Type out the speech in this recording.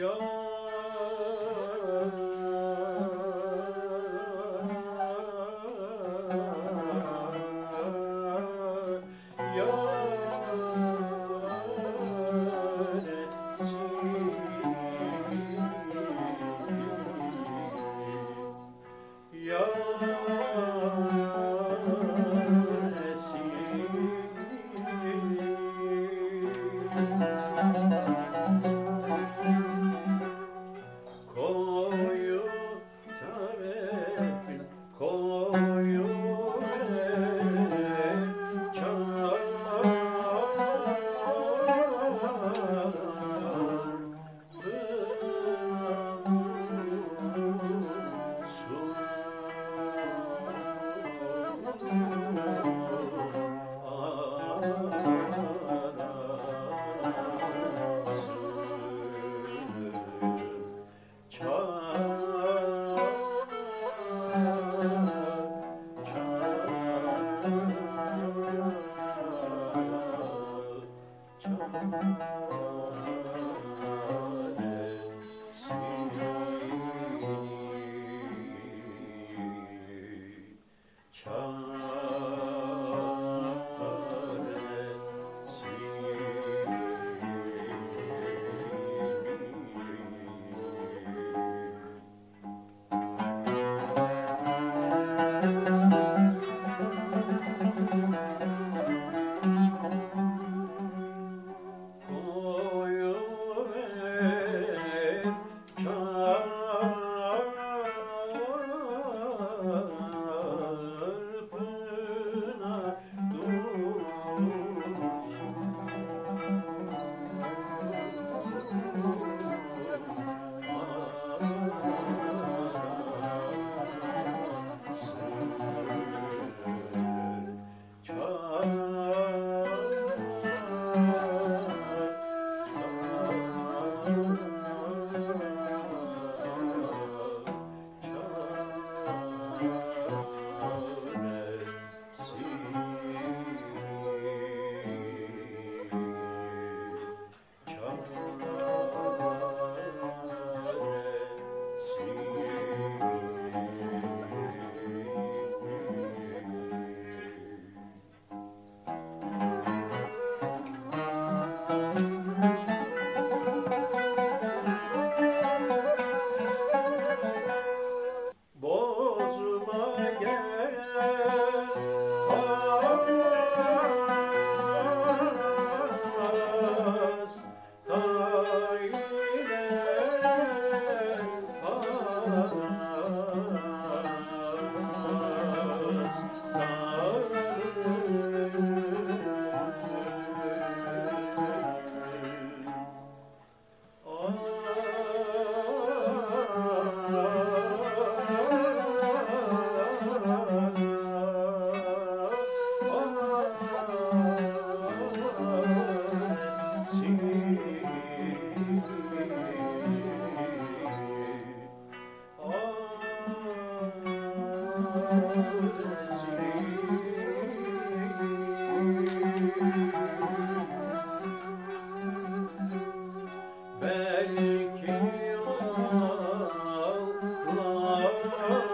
young. Yaratır